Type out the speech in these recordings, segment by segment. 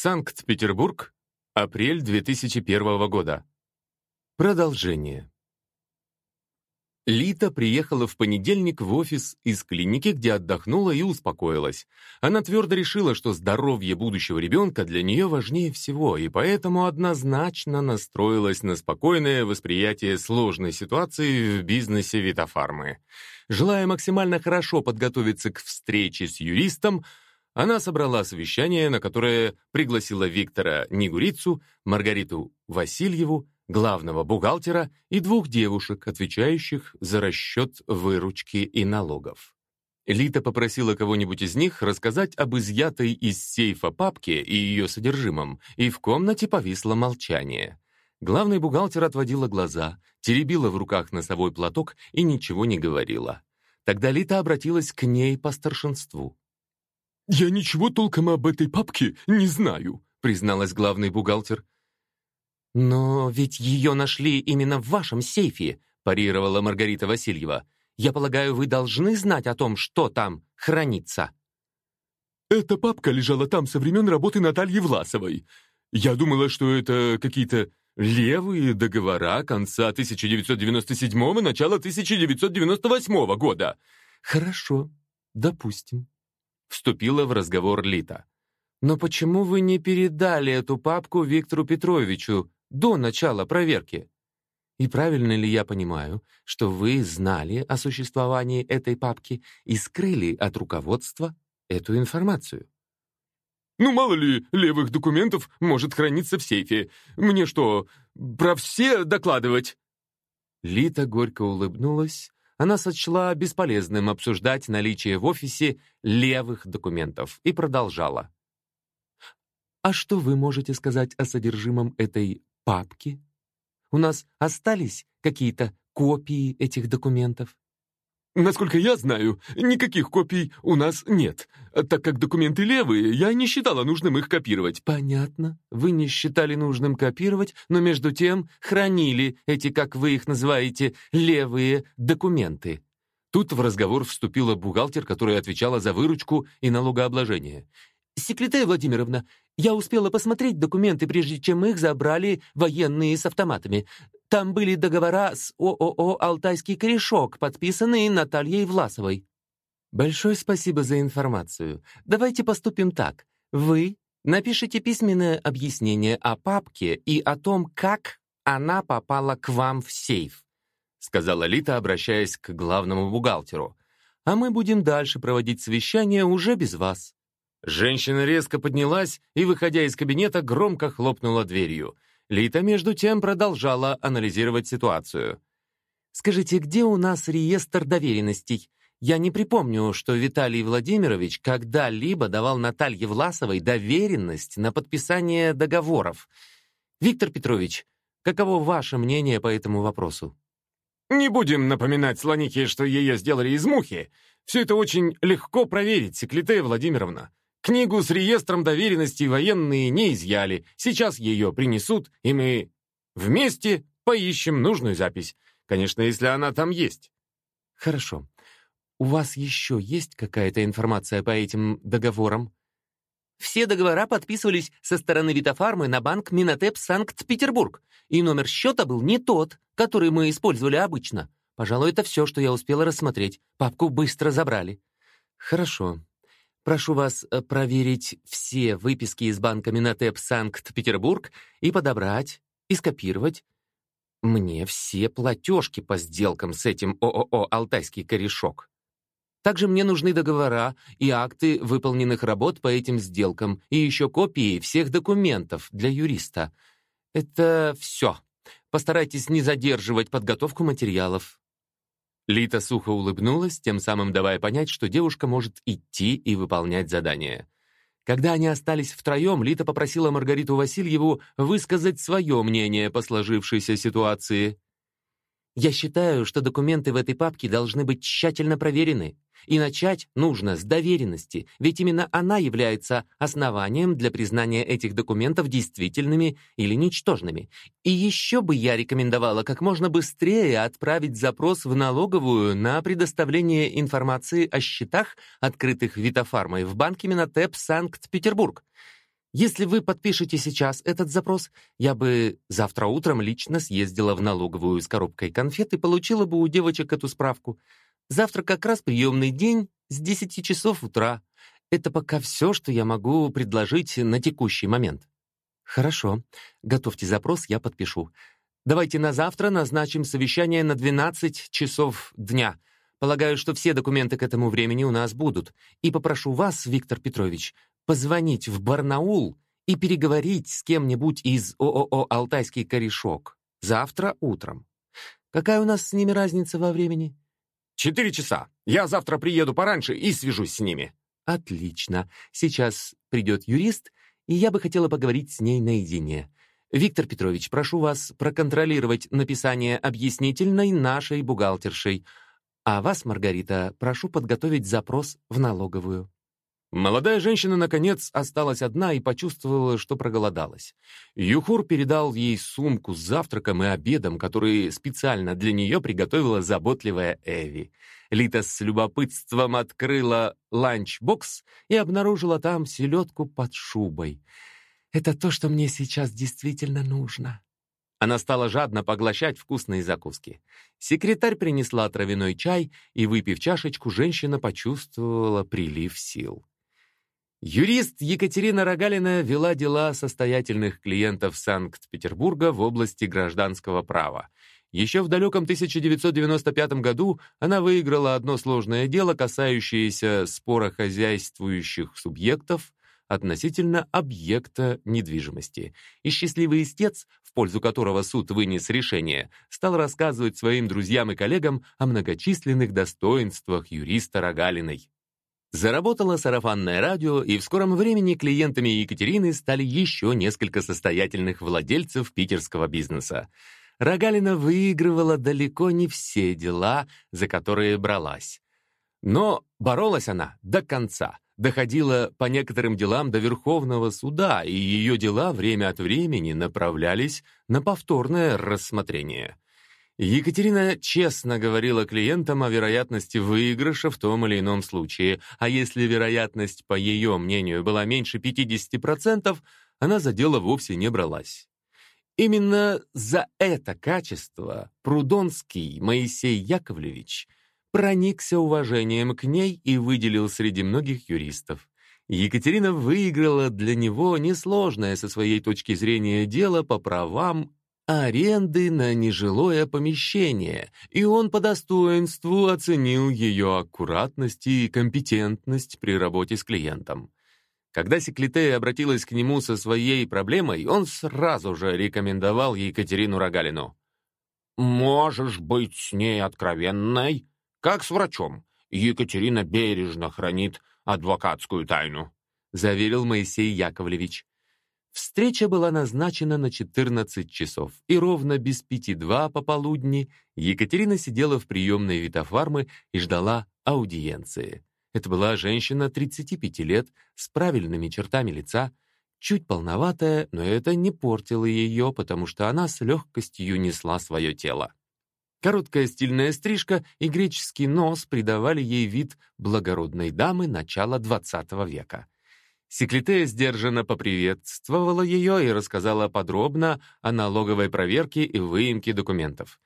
Санкт-Петербург, апрель 2001 года. Продолжение. Лита приехала в понедельник в офис из клиники, где отдохнула и успокоилась. Она твердо решила, что здоровье будущего ребенка для нее важнее всего, и поэтому однозначно настроилась на спокойное восприятие сложной ситуации в бизнесе Витофармы. Желая максимально хорошо подготовиться к встрече с юристом, она собрала совещание, на которое пригласила Виктора Нигурицу, Маргариту Васильеву, главного бухгалтера и двух девушек, отвечающих за расчет выручки и налогов. Лита попросила кого-нибудь из них рассказать об изъятой из сейфа папке и ее содержимом, и в комнате повисло молчание. Главный бухгалтер отводила глаза, теребила в руках носовой платок и ничего не говорила. Тогда Лита обратилась к ней по старшинству. «Я ничего толком об этой папке не знаю», призналась главный бухгалтер. «Но ведь ее нашли именно в вашем сейфе», парировала Маргарита Васильева. «Я полагаю, вы должны знать о том, что там хранится». «Эта папка лежала там со времен работы Натальи Власовой. Я думала, что это какие-то левые договора конца 1997 и начала 1998 года». «Хорошо, допустим», — вступила в разговор Лита. «Но почему вы не передали эту папку Виктору Петровичу до начала проверки. И правильно ли я понимаю, что вы знали о существовании этой папки и скрыли от руководства эту информацию? Ну, мало ли левых документов может храниться в сейфе. Мне что, про все докладывать? Лита горько улыбнулась. Она сочла бесполезным обсуждать наличие в офисе левых документов и продолжала. «А что вы можете сказать о содержимом этой папки? У нас остались какие-то копии этих документов? Насколько я знаю, никаких копий у нас нет. Так как документы левые, я не считала нужным их копировать. Понятно. Вы не считали нужным копировать, но между тем хранили эти, как вы их называете, левые документы. Тут в разговор вступила бухгалтер, которая отвечала за выручку и налогообложение. «Секретарь Владимировна, я успела посмотреть документы, прежде чем их забрали военные с автоматами. Там были договора с ООО «Алтайский корешок», подписанные Натальей Власовой». «Большое спасибо за информацию. Давайте поступим так. Вы напишите письменное объяснение о папке и о том, как она попала к вам в сейф», сказала Лита, обращаясь к главному бухгалтеру. «А мы будем дальше проводить совещание уже без вас». Женщина резко поднялась и, выходя из кабинета, громко хлопнула дверью. Лита, между тем, продолжала анализировать ситуацию. «Скажите, где у нас реестр доверенностей? Я не припомню, что Виталий Владимирович когда-либо давал Наталье Власовой доверенность на подписание договоров. Виктор Петрович, каково ваше мнение по этому вопросу?» «Не будем напоминать слонике, что ее сделали из мухи. Все это очень легко проверить, Секлитея Владимировна. Книгу с реестром доверенностей военные не изъяли. Сейчас ее принесут, и мы вместе поищем нужную запись. Конечно, если она там есть. Хорошо. У вас еще есть какая-то информация по этим договорам? Все договора подписывались со стороны Витофармы на банк Минотеп Санкт-Петербург, и номер счета был не тот, который мы использовали обычно. Пожалуй, это все, что я успела рассмотреть. Папку быстро забрали. Хорошо. Прошу вас э, проверить все выписки из банка Минотеп Санкт-Петербург и подобрать, и скопировать мне все платежки по сделкам с этим ООО «Алтайский корешок». Также мне нужны договора и акты выполненных работ по этим сделкам и еще копии всех документов для юриста. Это все. Постарайтесь не задерживать подготовку материалов. Лита сухо улыбнулась, тем самым давая понять, что девушка может идти и выполнять задание. Когда они остались втроем, Лита попросила Маргариту Васильеву высказать свое мнение по сложившейся ситуации. «Я считаю, что документы в этой папке должны быть тщательно проверены. И начать нужно с доверенности, ведь именно она является основанием для признания этих документов действительными или ничтожными. И еще бы я рекомендовала как можно быстрее отправить запрос в налоговую на предоставление информации о счетах, открытых Витофармой в банке Минотеп Санкт-Петербург. Если вы подпишете сейчас этот запрос, я бы завтра утром лично съездила в налоговую с коробкой конфет и получила бы у девочек эту справку. Завтра как раз приемный день с 10 часов утра. Это пока все, что я могу предложить на текущий момент. Хорошо. Готовьте запрос, я подпишу. Давайте на завтра назначим совещание на 12 часов дня. Полагаю, что все документы к этому времени у нас будут. И попрошу вас, Виктор Петрович, позвонить в Барнаул и переговорить с кем-нибудь из ООО «Алтайский корешок» завтра утром. Какая у нас с ними разница во времени? Четыре часа. Я завтра приеду пораньше и свяжусь с ними. Отлично. Сейчас придет юрист, и я бы хотела поговорить с ней наедине. Виктор Петрович, прошу вас проконтролировать написание объяснительной нашей бухгалтершей. А вас, Маргарита, прошу подготовить запрос в налоговую. Молодая женщина, наконец, осталась одна и почувствовала, что проголодалась. Юхур передал ей сумку с завтраком и обедом, который специально для нее приготовила заботливая Эви. Лита с любопытством открыла ланчбокс и обнаружила там селедку под шубой. «Это то, что мне сейчас действительно нужно». Она стала жадно поглощать вкусные закуски. Секретарь принесла травяной чай, и, выпив чашечку, женщина почувствовала прилив сил. Юрист Екатерина Рогалина вела дела состоятельных клиентов Санкт-Петербурга в области гражданского права. Еще в далеком 1995 году она выиграла одно сложное дело, касающееся спора хозяйствующих субъектов относительно объекта недвижимости. И счастливый истец, в пользу которого суд вынес решение, стал рассказывать своим друзьям и коллегам о многочисленных достоинствах юриста Рогалиной. Заработало сарафанное радио, и в скором времени клиентами Екатерины стали еще несколько состоятельных владельцев питерского бизнеса. Рогалина выигрывала далеко не все дела, за которые бралась. Но боролась она до конца, доходила по некоторым делам до Верховного суда, и ее дела время от времени направлялись на повторное рассмотрение. Екатерина честно говорила клиентам о вероятности выигрыша в том или ином случае, а если вероятность, по ее мнению, была меньше 50%, она за дело вовсе не бралась. Именно за это качество Прудонский Моисей Яковлевич проникся уважением к ней и выделил среди многих юристов. Екатерина выиграла для него несложное со своей точки зрения дело по правам аренды на нежилое помещение, и он по достоинству оценил ее аккуратность и компетентность при работе с клиентом. Когда Секлитея обратилась к нему со своей проблемой, он сразу же рекомендовал Екатерину Рогалину. «Можешь быть с ней откровенной, как с врачом. Екатерина бережно хранит адвокатскую тайну», заверил Моисей Яковлевич. Встреча была назначена на 14 часов, и ровно без пяти два пополудни Екатерина сидела в приемной Витофармы и ждала аудиенции. Это была женщина 35 лет, с правильными чертами лица, чуть полноватая, но это не портило ее, потому что она с легкостью несла свое тело. Короткая стильная стрижка и греческий нос придавали ей вид благородной дамы начала XX века. Секлитея сдержанно поприветствовала ее и рассказала подробно о налоговой проверке и выемке документов.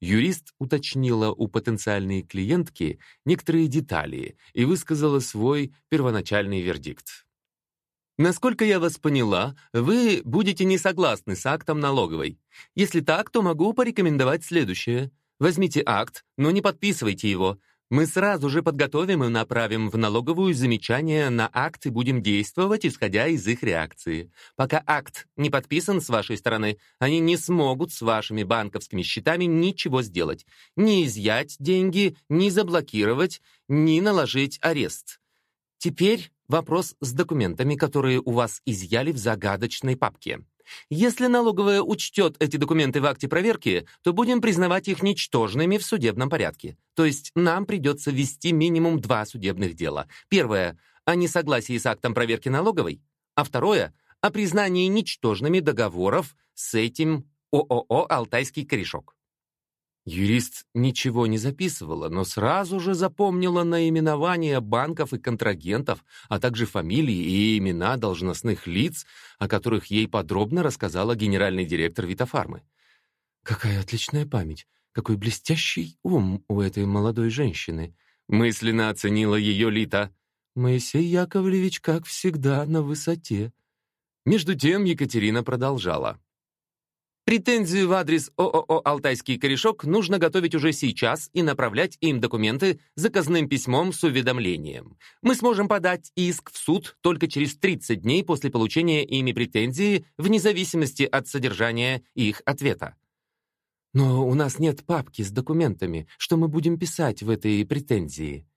Юрист уточнила у потенциальной клиентки некоторые детали и высказала свой первоначальный вердикт. Насколько я вас поняла, вы будете не согласны с актом налоговой. Если так, то могу порекомендовать следующее. Возьмите акт, но не подписывайте его. Мы сразу же подготовим и направим в налоговую замечания на акт и будем действовать, исходя из их реакции. Пока акт не подписан с вашей стороны, они не смогут с вашими банковскими счетами ничего сделать. Ни изъять деньги, ни заблокировать, ни наложить арест. Теперь вопрос с документами, которые у вас изъяли в загадочной папке. Если налоговая учтет эти документы в акте проверки, то будем признавать их ничтожными в судебном порядке. То есть нам придется ввести минимум два судебных дела. Первое — о несогласии с актом проверки налоговой, а второе — о признании ничтожными договоров с этим ООО «Алтайский корешок». Юрист ничего не записывала, но сразу же запомнила наименования банков и контрагентов, а также фамилии и имена должностных лиц, о которых ей подробно рассказала генеральный директор Витофармы. «Какая отличная память! Какой блестящий ум у этой молодой женщины!» Мысленно оценила ее Лита. «Моисей Яковлевич, как всегда, на высоте». Между тем Екатерина продолжала. Претензию в адрес ООО «Алтайский корешок» нужно готовить уже сейчас и направлять им документы заказным письмом с уведомлением. Мы сможем подать иск в суд только через 30 дней после получения ими претензии, вне зависимости от содержания их ответа. Но у нас нет папки с документами. Что мы будем писать в этой претензии?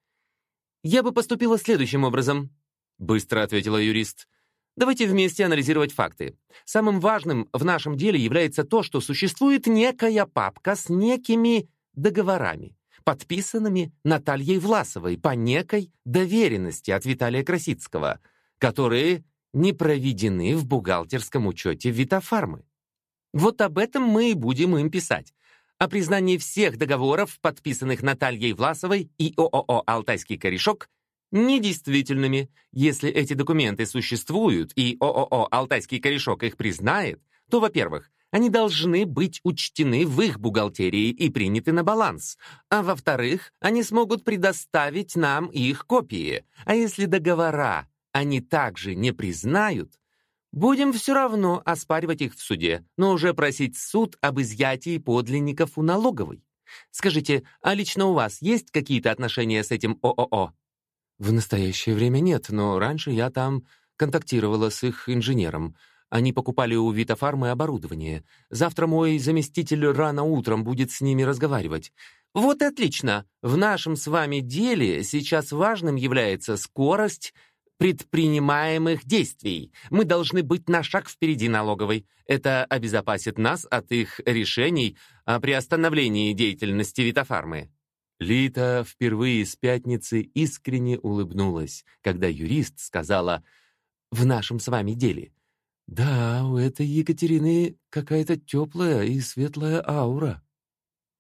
Я бы поступила следующим образом, быстро ответила юрист. Давайте вместе анализировать факты. Самым важным в нашем деле является то, что существует некая папка с некими договорами, подписанными Натальей Власовой по некой доверенности от Виталия Красицкого, которые не проведены в бухгалтерском учете Витофармы. Вот об этом мы и будем им писать. О признании всех договоров, подписанных Натальей Власовой и ООО «Алтайский корешок», недействительными. Если эти документы существуют и ООО «Алтайский корешок» их признает, то, во-первых, они должны быть учтены в их бухгалтерии и приняты на баланс. А во-вторых, они смогут предоставить нам их копии. А если договора они также не признают, будем все равно оспаривать их в суде, но уже просить суд об изъятии подлинников у налоговой. Скажите, а лично у вас есть какие-то отношения с этим ООО? В настоящее время нет, но раньше я там контактировала с их инженером. Они покупали у Витофармы оборудование. Завтра мой заместитель рано утром будет с ними разговаривать. Вот отлично. В нашем с вами деле сейчас важным является скорость предпринимаемых действий. Мы должны быть на шаг впереди налоговой. Это обезопасит нас от их решений о приостановлении деятельности Витофармы. Лита впервые с пятницы искренне улыбнулась, когда юрист сказала «В нашем с вами деле». «Да, у этой Екатерины какая-то теплая и светлая аура».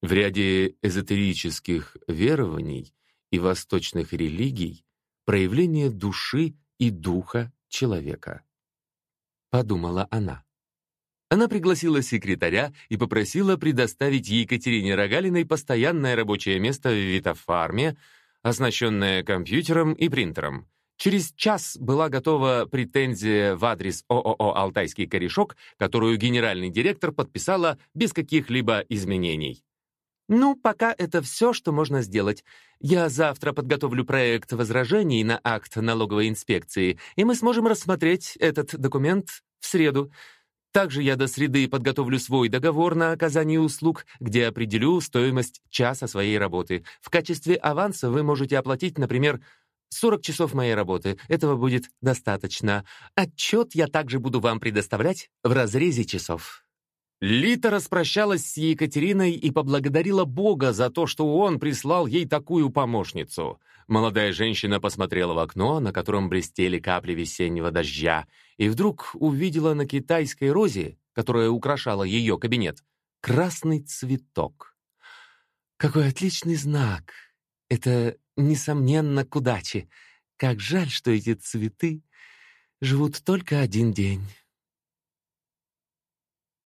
В ряде эзотерических верований и восточных религий проявление души и духа человека. Подумала она. Она пригласила секретаря и попросила предоставить Екатерине Рогалиной постоянное рабочее место в Витофарме, оснащенное компьютером и принтером. Через час была готова претензия в адрес ООО «Алтайский корешок», которую генеральный директор подписала без каких-либо изменений. «Ну, пока это все, что можно сделать. Я завтра подготовлю проект возражений на акт налоговой инспекции, и мы сможем рассмотреть этот документ в среду. Также я до среды подготовлю свой договор на оказание услуг, где определю стоимость часа своей работы. В качестве аванса вы можете оплатить, например, 40 часов моей работы. Этого будет достаточно. Отчет я также буду вам предоставлять в разрезе часов. Лита распрощалась с Екатериной и поблагодарила Бога за то, что он прислал ей такую помощницу. Молодая женщина посмотрела в окно, на котором блестели капли весеннего дождя, и вдруг увидела на китайской розе, которая украшала ее кабинет, красный цветок. Какой отличный знак! Это, несомненно, к удаче. Как жаль, что эти цветы живут только один день.